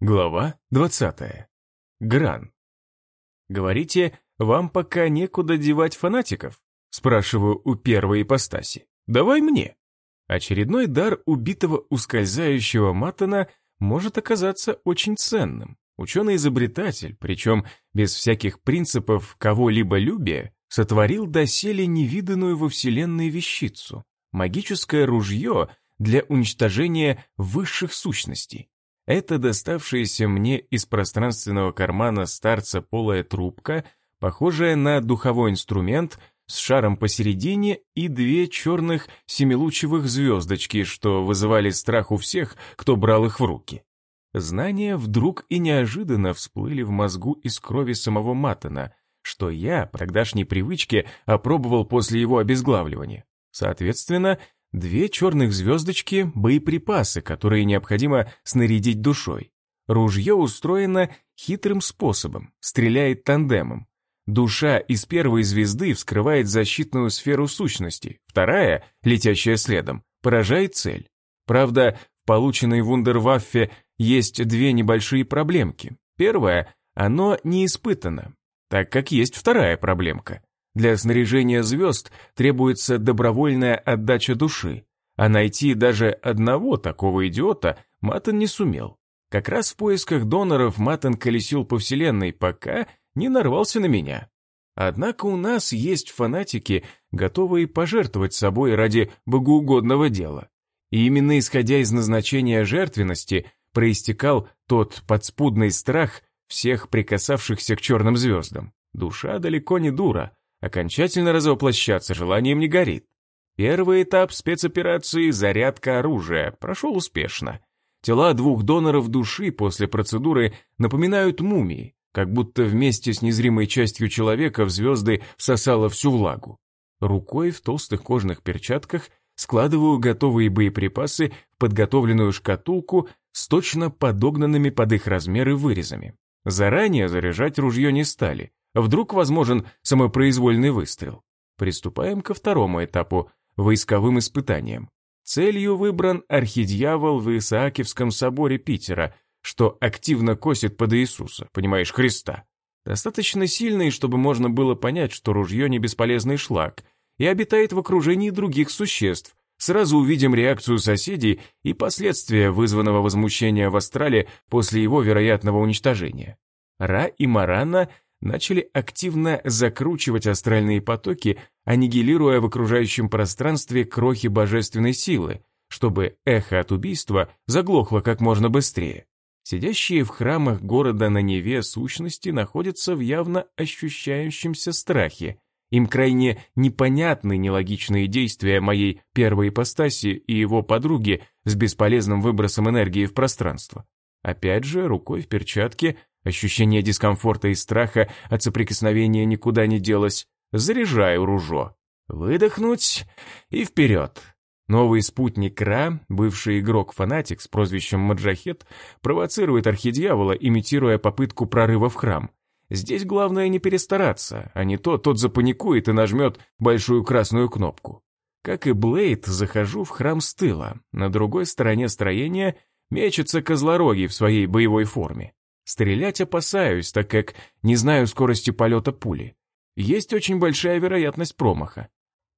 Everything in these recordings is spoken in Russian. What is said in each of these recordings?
Глава 20. Гран. Говорите, вам пока некуда девать фанатиков? Спрашиваю у первой ипостаси. Давай мне. Очередной дар убитого ускользающего Матана может оказаться очень ценным. Ученый-изобретатель, причем без всяких принципов кого-либо любия, сотворил доселе невиданную во Вселенной вещицу — магическое ружье для уничтожения высших сущностей. Это доставшаяся мне из пространственного кармана старца полая трубка, похожая на духовой инструмент с шаром посередине и две черных семилучевых звездочки, что вызывали страх у всех, кто брал их в руки. Знания вдруг и неожиданно всплыли в мозгу из крови самого Матана, что я, по тогдашней привычке, опробовал после его обезглавливания. Соответственно, Две черных звездочки – боеприпасы, которые необходимо снарядить душой. Ружье устроено хитрым способом, стреляет тандемом. Душа из первой звезды вскрывает защитную сферу сущности, вторая, летящая следом, поражает цель. Правда, в полученной вундерваффе есть две небольшие проблемки. Первая – оно не испытано, так как есть вторая проблемка. Для снаряжения звезд требуется добровольная отдача души, а найти даже одного такого идиота Матон не сумел. Как раз в поисках доноров Матон колесил по вселенной, пока не нарвался на меня. Однако у нас есть фанатики, готовые пожертвовать собой ради богоугодного дела. И именно исходя из назначения жертвенности проистекал тот подспудный страх всех прикасавшихся к черным звездам. Душа далеко не дура, Окончательно разоплощаться желанием не горит. Первый этап спецоперации «Зарядка оружия» прошел успешно. Тела двух доноров души после процедуры напоминают мумии, как будто вместе с незримой частью человека в звезды всосало всю влагу. Рукой в толстых кожаных перчатках складываю готовые боеприпасы в подготовленную шкатулку с точно подогнанными под их размеры вырезами. Заранее заряжать ружье не стали, Вдруг возможен самопроизвольный выстрел. Приступаем ко второму этапу – войсковым испытаниям. Целью выбран архидьявол в Исаакиевском соборе Питера, что активно косит под Иисуса, понимаешь, Христа. Достаточно сильный, чтобы можно было понять, что ружье не бесполезный шлак, и обитает в окружении других существ. Сразу увидим реакцию соседей и последствия вызванного возмущения в астрале после его вероятного уничтожения. Ра и Марана – начали активно закручивать астральные потоки, аннигилируя в окружающем пространстве крохи божественной силы, чтобы эхо от убийства заглохло как можно быстрее. Сидящие в храмах города на Неве сущности находятся в явно ощущающемся страхе. Им крайне непонятны нелогичные действия моей первой ипостаси и его подруги с бесполезным выбросом энергии в пространство. Опять же, рукой в перчатке Ощущение дискомфорта и страха от соприкосновения никуда не делось. Заряжаю ружо. Выдохнуть и вперед. Новый спутник Ра, бывший игрок-фанатик с прозвищем Маджахет, провоцирует архидьявола, имитируя попытку прорыва в храм. Здесь главное не перестараться, а не то тот запаникует и нажмет большую красную кнопку. Как и Блейд, захожу в храм с тыла. На другой стороне строения мечется козлороги в своей боевой форме. Стрелять опасаюсь, так как не знаю скорости полета пули. Есть очень большая вероятность промаха.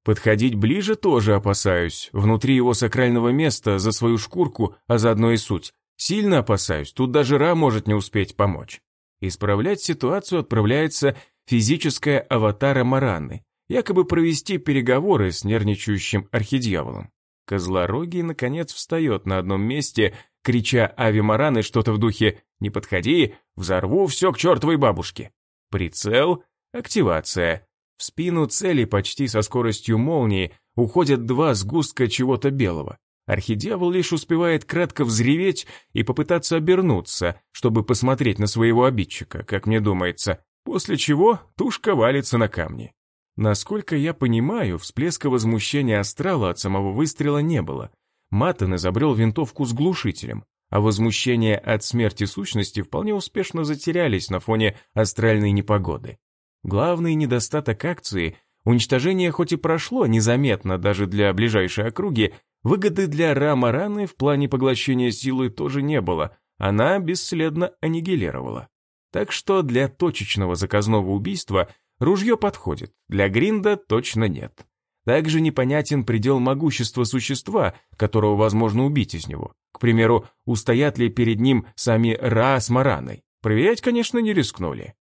Подходить ближе тоже опасаюсь. Внутри его сакрального места за свою шкурку, а заодно и суть. Сильно опасаюсь, тут даже Ра может не успеть помочь. Исправлять ситуацию отправляется физическая аватара Мараны, якобы провести переговоры с нервничающим архидьяволом. Козлорогий, наконец, встает на одном месте, крича Ави Мараны что-то в духе «Не подходи, взорву все к чертовой бабушке». Прицел, активация. В спину цели почти со скоростью молнии уходят два сгустка чего-то белого. Архидьявол лишь успевает кратко взреветь и попытаться обернуться, чтобы посмотреть на своего обидчика, как мне думается, после чего тушка валится на камни. Насколько я понимаю, всплеска возмущения астрала от самого выстрела не было. Маттон изобрел винтовку с глушителем, а возмущение от смерти сущности вполне успешно затерялись на фоне астральной непогоды. Главный недостаток акции – уничтожение хоть и прошло незаметно даже для ближайшей округи, выгоды для Рама Раны в плане поглощения силы тоже не было, она бесследно аннигилировала. Так что для точечного заказного убийства ружье подходит, для гринда точно нет. Также непонятен предел могущества существа, которого возможно убить из него. К примеру, устоят ли перед ним сами Ра с Мараной. Проверять, конечно, не рискнули.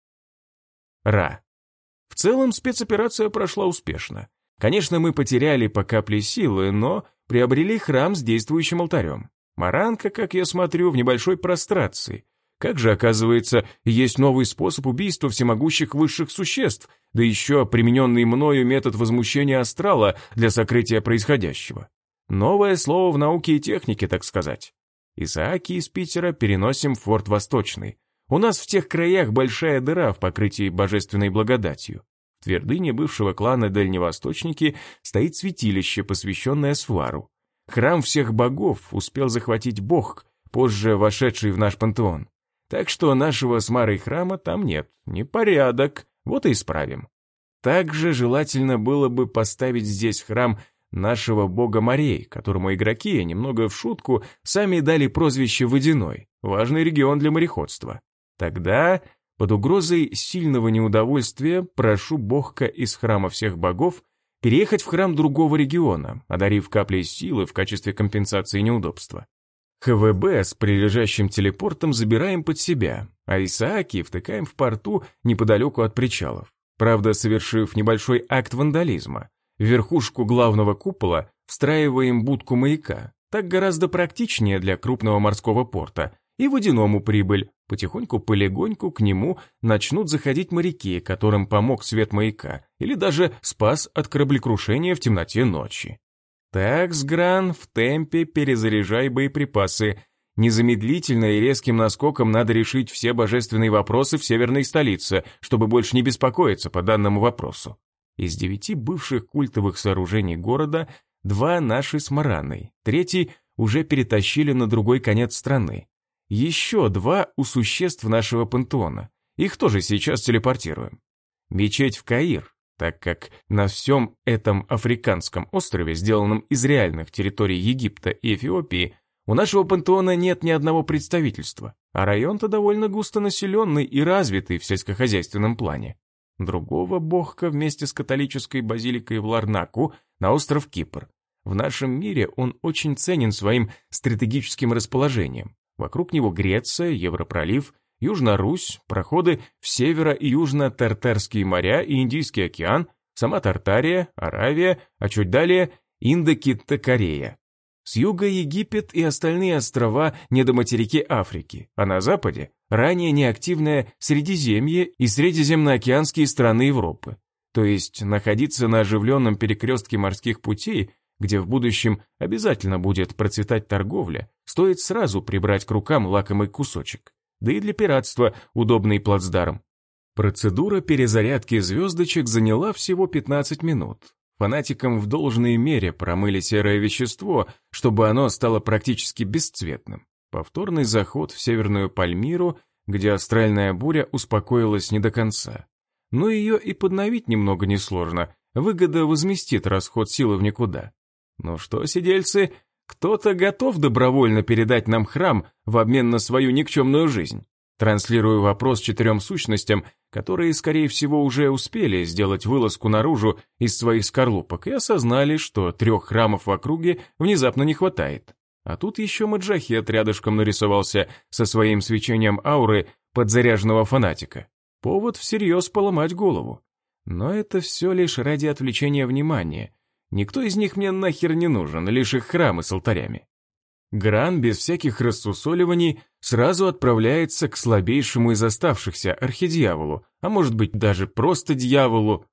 Ра. В целом спецоперация прошла успешно. Конечно, мы потеряли по капле силы, но приобрели храм с действующим алтарем. Маранка, как я смотрю, в небольшой прострации. Как же, оказывается, есть новый способ убийства всемогущих высших существ, да еще примененный мною метод возмущения астрала для сокрытия происходящего. Новое слово в науке и технике, так сказать. Исааки из Питера переносим в Форт Восточный. У нас в тех краях большая дыра в покрытии божественной благодатью. В твердыне бывшего клана Дальневосточники стоит святилище, посвященное Свару. Храм всех богов успел захватить бог, позже вошедший в наш пантеон. Так что нашего с Марой храма там нет, непорядок, вот и исправим. Также желательно было бы поставить здесь храм нашего бога морей, которому игроки, немного в шутку, сами дали прозвище «Водяной», важный регион для мореходства. Тогда, под угрозой сильного неудовольствия, прошу богка из храма всех богов переехать в храм другого региона, одарив каплей силы в качестве компенсации неудобства. ХВБ с прилежащим телепортом забираем под себя, а Исааки втыкаем в порту неподалеку от причалов. Правда, совершив небольшой акт вандализма. В верхушку главного купола встраиваем будку маяка. Так гораздо практичнее для крупного морского порта. И водяному прибыль. Потихоньку-полегоньку к нему начнут заходить моряки, которым помог свет маяка, или даже спас от кораблекрушения в темноте ночи. Так, Сгран, в темпе перезаряжай боеприпасы. Незамедлительно и резким наскоком надо решить все божественные вопросы в северной столице, чтобы больше не беспокоиться по данному вопросу. Из девяти бывших культовых сооружений города два наши с Мараной, третий уже перетащили на другой конец страны. Еще два у существ нашего пантеона. Их тоже сейчас телепортируем. Мечеть в Каир, так как на всем этом африканском острове, сделанном из реальных территорий Египта и Эфиопии, у нашего пантеона нет ни одного представительства, а район-то довольно густонаселенный и развитый в сельскохозяйственном плане. Другого богка вместе с католической базиликой в Ларнаку на остров Кипр. В нашем мире он очень ценен своим стратегическим расположением. Вокруг него Греция, Европролив – Южно-Русь, проходы в северо- и южно-тартарские моря и Индийский океан, сама Тартария, Аравия, а чуть далее Индокита-Корея. С юга Египет и остальные острова недоматерики Африки, а на западе ранее неактивное Средиземье и средиземноокеанские страны Европы. То есть находиться на оживленном перекрестке морских путей, где в будущем обязательно будет процветать торговля, стоит сразу прибрать к рукам лакомый кусочек да и для пиратства удобный плацдарм. Процедура перезарядки звездочек заняла всего 15 минут. Фанатикам в должной мере промыли серое вещество, чтобы оно стало практически бесцветным. Повторный заход в Северную Пальмиру, где астральная буря успокоилась не до конца. Но ее и подновить немного несложно, выгода возместит расход силы в никуда. Ну что, сидельцы, кто-то готов добровольно передать нам храм в обмен на свою никчемную жизнь. Транслирую вопрос четырем сущностям, которые, скорее всего, уже успели сделать вылазку наружу из своих скорлупок и осознали, что трех храмов в округе внезапно не хватает. А тут еще Маджахет рядышком нарисовался со своим свечением ауры подзаряженного фанатика. Повод всерьез поломать голову. Но это все лишь ради отвлечения внимания, Никто из них мне нахер не нужен, лишь их храмы с алтарями. Гран без всяких рассусоливаний сразу отправляется к слабейшему из оставшихся архидьяволу, а может быть даже просто дьяволу.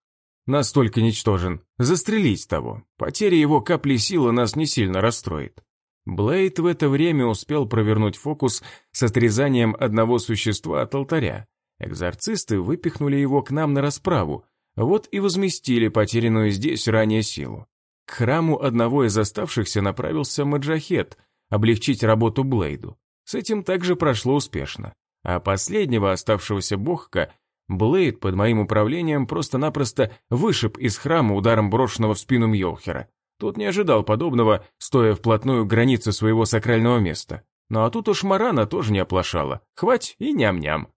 Настолько ничтожен. Застрелить того. Потеря его капли силы нас не сильно расстроит. Блейд в это время успел провернуть фокус с отрезанием одного существа от алтаря. Экзорцисты выпихнули его к нам на расправу, вот и возместили потерянную здесь ранее силу. К храму одного из оставшихся направился Маджахет, облегчить работу Блейду. С этим также прошло успешно. А последнего оставшегося богка Блейд под моим управлением просто-напросто вышиб из храма ударом брошенного в спину Мьолхера. Тот не ожидал подобного, стоя вплотную к границе своего сакрального места. Ну а тут уж Марана тоже не оплошала. Хвать и ням-ням.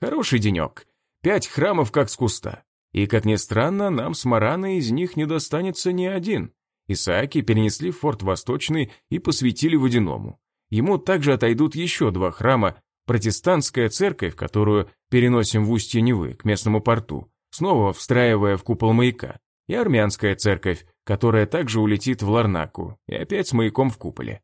Хороший денек. Пять храмов как с куста. И, как ни странно, нам с Мараной из них не достанется ни один. Исааки перенесли в форт Восточный и посвятили водяному. Ему также отойдут еще два храма, протестантская церковь, которую переносим в устье Невы, к местному порту, снова встраивая в купол маяка, и армянская церковь, которая также улетит в Ларнаку, и опять с маяком в куполе.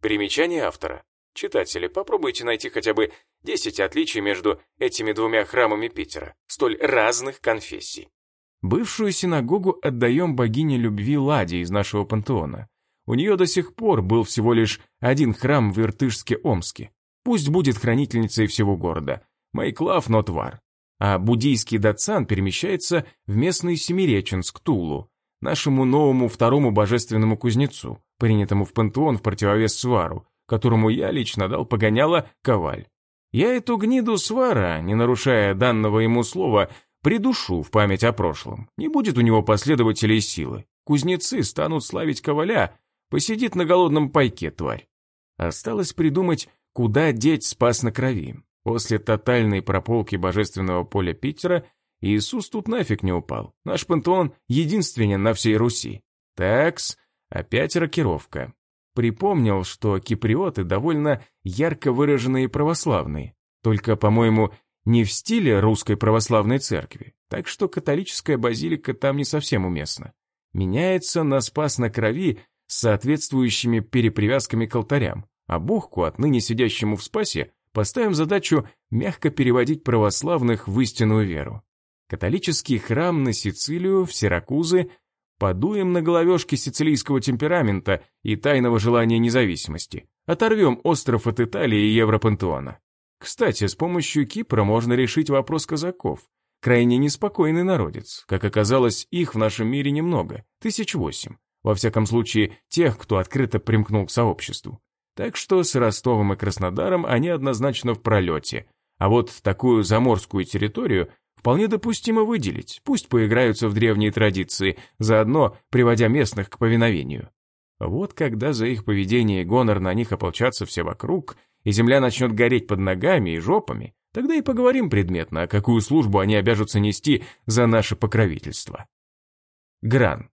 Примечание автора. Читатели, попробуйте найти хотя бы 10 отличий между этими двумя храмами Питера, столь разных конфессий. Бывшую синагогу отдаем богине любви Ладе из нашего пантеона. У нее до сих пор был всего лишь один храм в Иртышске-Омске. Пусть будет хранительницей всего города. Майклав Нотвар. А буддийский датсан перемещается в местный Семиреченск, Тулу, нашему новому второму божественному кузнецу, принятому в пантеон в противовес Свару, которому я лично дал погоняло Коваль. Я эту гниду Свара, не нарушая данного ему слова, придушу в память о прошлом. Не будет у него последователей силы. Кузнецы станут славить коваля, посидит на голодном пайке, тварь. Осталось придумать, куда деть спас на крови. После тотальной прополки божественного поля Питера Иисус тут нафиг не упал. Наш пантеон единственен на всей Руси. Такс, опять рокировка. Припомнил, что киприоты довольно ярко выраженные православные. Только, по-моему, не в стиле русской православной церкви, так что католическая базилика там не совсем уместна. Меняется на спас на крови с соответствующими перепривязками к алтарям, а Богку, отныне сидящему в спасе, поставим задачу мягко переводить православных в истинную веру. Католический храм на Сицилию, в Сиракузы, подуем на головешки сицилийского темперамента и тайного желания независимости, оторвем остров от Италии и Европантеона. Кстати, с помощью Кипра можно решить вопрос казаков. Крайне неспокойный народец. Как оказалось, их в нашем мире немного, тысяч восемь. Во всяком случае, тех, кто открыто примкнул к сообществу. Так что с Ростовом и Краснодаром они однозначно в пролете. А вот такую заморскую территорию вполне допустимо выделить, пусть поиграются в древние традиции, заодно приводя местных к повиновению. Вот когда за их поведение и гонор на них ополчатся все вокруг – и земля начнет гореть под ногами и жопами, тогда и поговорим предметно, какую службу они обяжутся нести за наше покровительство. Гран.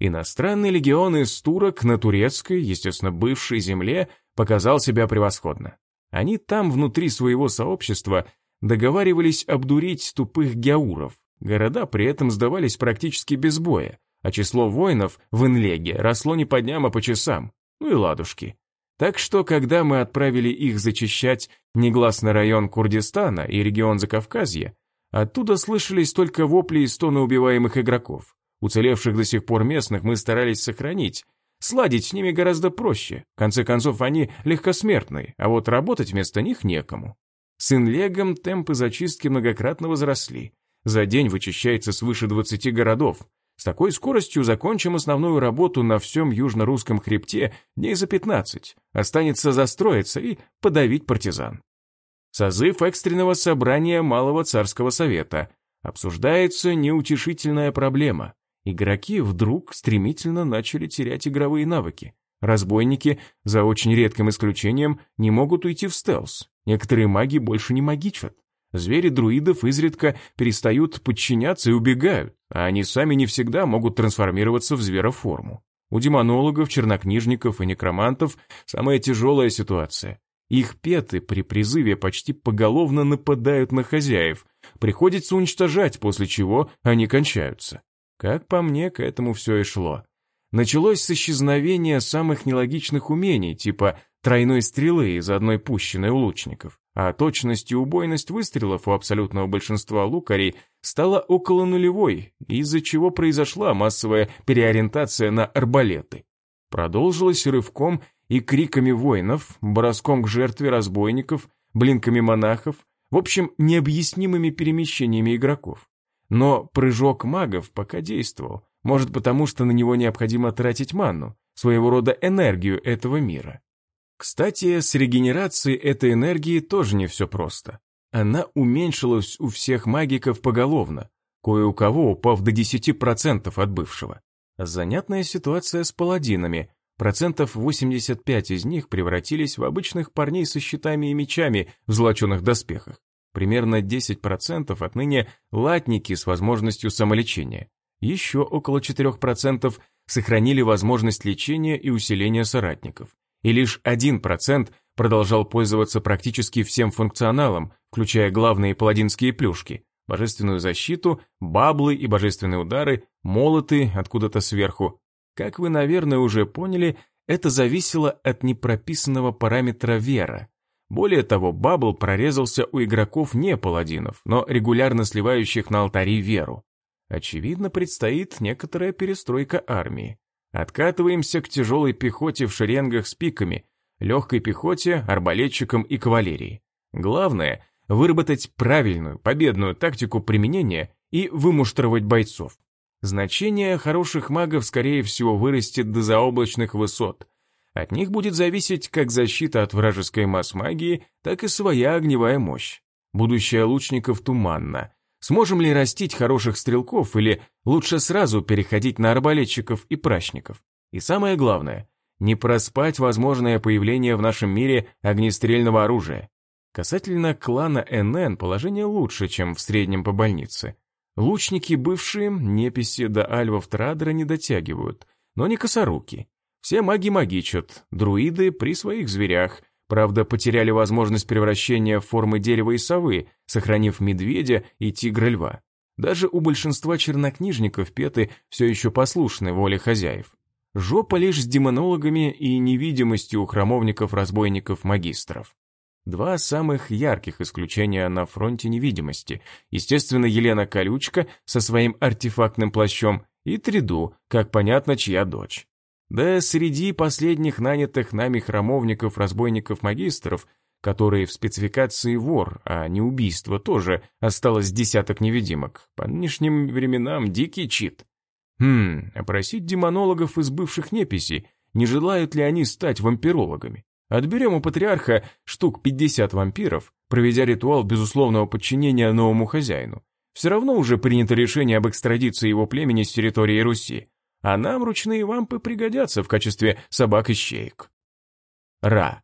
Иностранный легион из турок на турецкой, естественно, бывшей земле, показал себя превосходно. Они там, внутри своего сообщества, договаривались обдурить тупых гяуров. Города при этом сдавались практически без боя, а число воинов в Инлеге росло не по дням, а по часам. Ну и ладушки. Так что, когда мы отправили их зачищать негласный район Курдистана и регион Закавказья, оттуда слышались только вопли и стоны убиваемых игроков. Уцелевших до сих пор местных мы старались сохранить. Сладить с ними гораздо проще. В конце концов, они легкосмертные, а вот работать вместо них некому. С инлегом темпы зачистки многократно возросли. За день вычищается свыше 20 городов, с такой скоростью закончим основную работу на всем южно-русском хребте дней за 15. Останется застроиться и подавить партизан. Созыв экстренного собрания Малого Царского Совета. Обсуждается неутешительная проблема. Игроки вдруг стремительно начали терять игровые навыки. Разбойники, за очень редким исключением, не могут уйти в стелс. Некоторые маги больше не магичат. Звери друидов изредка перестают подчиняться и убегают, а они сами не всегда могут трансформироваться в звероформу. У демонологов, чернокнижников и некромантов самая тяжелая ситуация. Их петы при призыве почти поголовно нападают на хозяев, приходится уничтожать, после чего они кончаются. Как по мне, к этому все и шло. Началось с исчезновения самых нелогичных умений, типа тройной стрелы из одной пущенной у лучников а точность и убойность выстрелов у абсолютного большинства лукарей стала около нулевой, из-за чего произошла массовая переориентация на арбалеты. Продолжилась рывком и криками воинов, броском к жертве разбойников, блинками монахов, в общем, необъяснимыми перемещениями игроков. Но прыжок магов пока действовал, может потому, что на него необходимо тратить манну, своего рода энергию этого мира. Кстати, с регенерацией этой энергии тоже не все просто. Она уменьшилась у всех магиков поголовно, кое у кого упав до 10% от бывшего. Занятная ситуация с паладинами. процентов 85 из них превратились в обычных парней со щитами и мечами в золоченых доспехах. Примерно 10% отныне латники с возможностью самолечения. Еще около 4% сохранили возможность лечения и усиления соратников. И лишь 1% продолжал пользоваться практически всем функционалом, включая главные паладинские плюшки, божественную защиту, баблы и божественные удары, молоты откуда-то сверху. Как вы, наверное, уже поняли, это зависело от непрописанного параметра вера. Более того, бабл прорезался у игроков не паладинов, но регулярно сливающих на алтари веру. Очевидно, предстоит некоторая перестройка армии. Откатываемся к тяжелой пехоте в шеренгах с пиками, легкой пехоте, арбалетчикам и кавалерии. Главное – выработать правильную, победную тактику применения и вымуштровать бойцов. Значение хороших магов, скорее всего, вырастет до заоблачных высот. От них будет зависеть как защита от вражеской масс-магии, так и своя огневая мощь. Будущее лучников туманно. Сможем ли растить хороших стрелков или лучше сразу переходить на арбалетчиков и прачников? И самое главное, не проспать возможное появление в нашем мире огнестрельного оружия. Касательно клана НН положение лучше, чем в среднем по больнице. Лучники бывшие, неписи до альвов Традера не дотягивают, но не косоруки. Все маги магичат, друиды при своих зверях, правда потеряли возможность превращения формы дерева и совы, сохранив медведя и тигра-льва. Даже у большинства чернокнижников петы все еще послушны воле хозяев. Жопа лишь с демонологами и невидимостью у храмовников-разбойников-магистров. Два самых ярких исключения на фронте невидимости. Естественно, Елена Колючка со своим артефактным плащом и Триду, как понятно, чья дочь. Да среди последних нанятых нами храмовников, разбойников, магистров, которые в спецификации вор, а не убийство, тоже осталось десяток невидимок. По нынешним временам дикий чит. Хм, опросить демонологов из бывших неписей, не желают ли они стать вампирологами. Отберем у патриарха штук 50 вампиров, проведя ритуал безусловного подчинения новому хозяину. Все равно уже принято решение об экстрадиции его племени с территории Руси, а нам ручные вампы пригодятся в качестве собак-ищеек. Ра.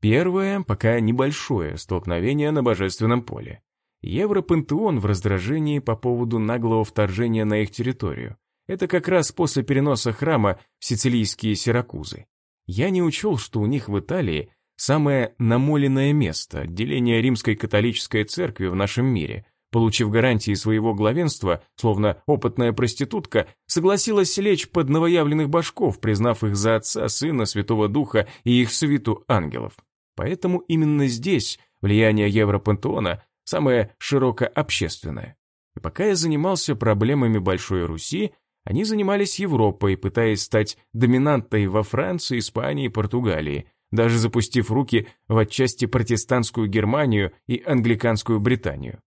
Первое, пока небольшое столкновение на божественном поле. Европантеон в раздражении по поводу наглого вторжения на их территорию. Это как раз после переноса храма в сицилийские Сиракузы. Я не учел, что у них в Италии самое намоленное место отделение римской католической церкви в нашем мире, получив гарантии своего главенства, словно опытная проститутка, согласилась лечь под новоявленных башков, признав их за отца, сына, святого духа и их свиту ангелов. Поэтому именно здесь влияние Европантеона самое широко общественное. И пока я занимался проблемами Большой Руси, они занимались Европой, пытаясь стать доминантой во Франции, Испании, Португалии, даже запустив руки в отчасти протестантскую Германию и англиканскую Британию.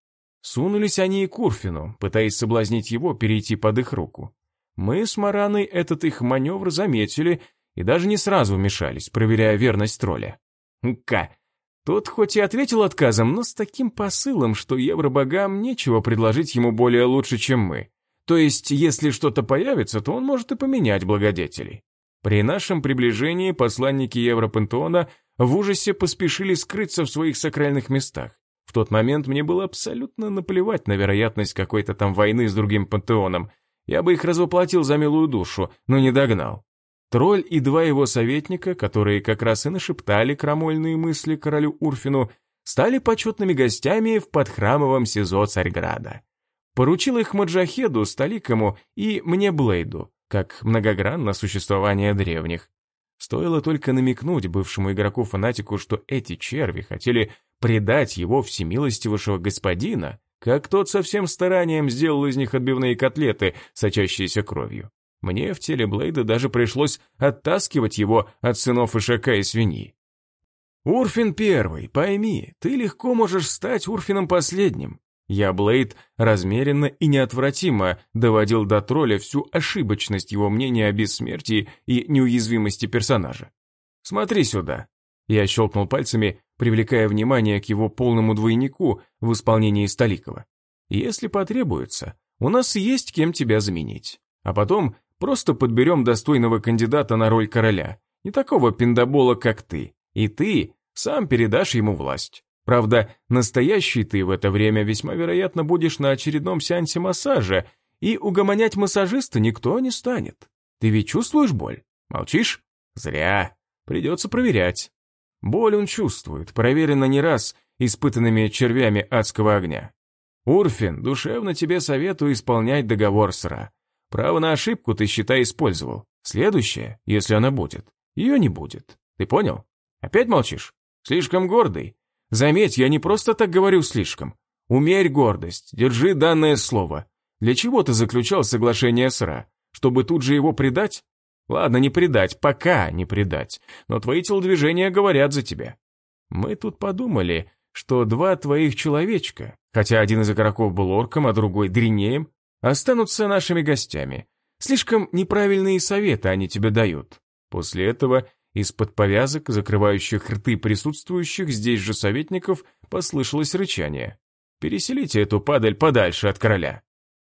Сунулись они и к Урфину, пытаясь соблазнить его перейти под их руку. Мы с Мараной этот их маневр заметили и даже не сразу вмешались, проверяя верность тролля. Ка. Тот хоть и ответил отказом, но с таким посылом, что евробогам нечего предложить ему более лучше, чем мы. То есть, если что-то появится, то он может и поменять благодетелей. При нашем приближении посланники Европантеона в ужасе поспешили скрыться в своих сакральных местах. В тот момент мне было абсолютно наплевать на вероятность какой-то там войны с другим пантеоном. Я бы их развоплотил за милую душу, но не догнал. Тролль и два его советника, которые как раз и нашептали крамольные мысли королю Урфину, стали почетными гостями в подхрамовом СИЗО Царьграда. Поручил их Маджахеду, Столикому и мне Блейду, как многогранно существование древних. Стоило только намекнуть бывшему игроку-фанатику, что эти черви хотели предать его всемилостивейшего господина, как тот со всем старанием сделал из них отбивные котлеты, сочащиеся кровью. Мне в теле Блейда даже пришлось оттаскивать его от сынов Ишака и свиньи. «Урфин первый, пойми, ты легко можешь стать Урфином последним. Я, Блейд, размеренно и неотвратимо доводил до тролля всю ошибочность его мнения о бессмертии и неуязвимости персонажа. «Смотри сюда». Я щелкнул пальцами, привлекая внимание к его полному двойнику в исполнении Столикова. «Если потребуется, у нас есть кем тебя заменить. А потом просто подберем достойного кандидата на роль короля, Не такого пиндобола, как ты. И ты сам передашь ему власть. Правда, настоящий ты в это время весьма вероятно будешь на очередном сеансе массажа, и угомонять массажиста никто не станет. Ты ведь чувствуешь боль? Молчишь? Зря. Придется проверять. Боль он чувствует, проверено не раз испытанными червями адского огня. Урфин, душевно тебе советую исполнять договор сра. Право на ошибку ты, считай, использовал. Следующее, если она будет, ее не будет. Ты понял? Опять молчишь? Слишком гордый. Заметь, я не просто так говорю слишком. Умерь гордость, держи данное слово. Для чего ты заключал соглашение с Ра? Чтобы тут же его предать? Ладно, не предать, пока не предать, но твои телодвижения говорят за тебя. Мы тут подумали, что два твоих человечка, хотя один из игроков был орком, а другой дринеем, останутся нашими гостями. Слишком неправильные советы они тебе дают. После этого из-под повязок, закрывающих рты присутствующих здесь же советников, послышалось рычание. «Переселите эту падаль подальше от короля».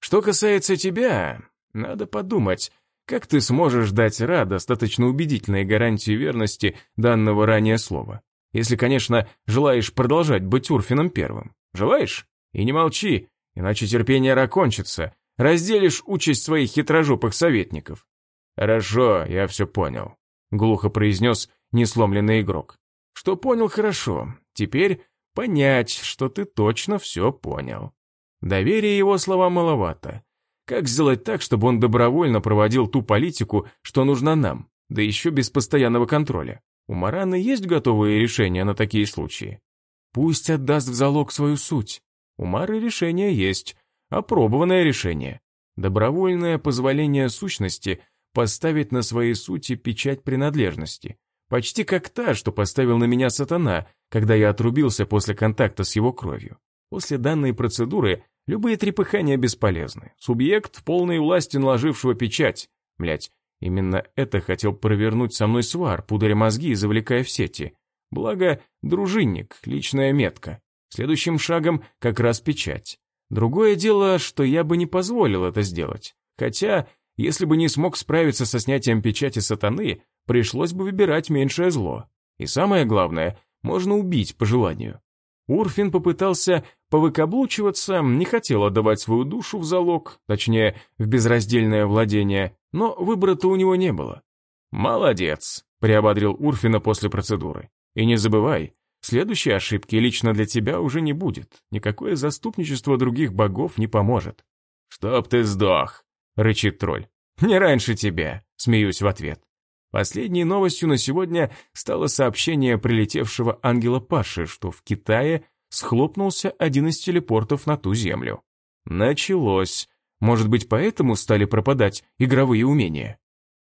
Что касается тебя, надо подумать, как ты сможешь дать Ра достаточно убедительной гарантии верности данного ранее слова. Если, конечно, желаешь продолжать быть Урфином первым. Желаешь? И не молчи, иначе терпение Ра кончится. Разделишь участь своих хитрожопых советников. Хорошо, я все понял, глухо произнес несломленный игрок. Что понял, хорошо. Теперь понять, что ты точно все понял. Доверия его словам маловато. Как сделать так, чтобы он добровольно проводил ту политику, что нужна нам, да еще без постоянного контроля? У Мараны есть готовые решения на такие случаи? Пусть отдаст в залог свою суть. У Мары решение есть, опробованное решение. Добровольное позволение сущности поставить на своей сути печать принадлежности. Почти как та, что поставил на меня сатана, когда я отрубился после контакта с его кровью. После данной процедуры Любые трепыхания бесполезны. Субъект в полной власти наложившего печать. Блять, именно это хотел провернуть со мной свар, пударя мозги и завлекая в сети. Благо, дружинник, личная метка. Следующим шагом как раз печать. Другое дело, что я бы не позволил это сделать. Хотя, если бы не смог справиться со снятием печати сатаны, пришлось бы выбирать меньшее зло. И самое главное, можно убить по желанию. Урфин попытался повыкаблучиваться, не хотел отдавать свою душу в залог, точнее, в безраздельное владение, но выбора-то у него не было. «Молодец», — приободрил Урфина после процедуры. «И не забывай, следующей ошибки лично для тебя уже не будет. Никакое заступничество других богов не поможет». «Чтоб ты сдох», — рычит тролль. «Не раньше тебя», — смеюсь в ответ. Последней новостью на сегодня стало сообщение прилетевшего ангела Паши, что в Китае схлопнулся один из телепортов на ту землю. Началось. Может быть, поэтому стали пропадать игровые умения?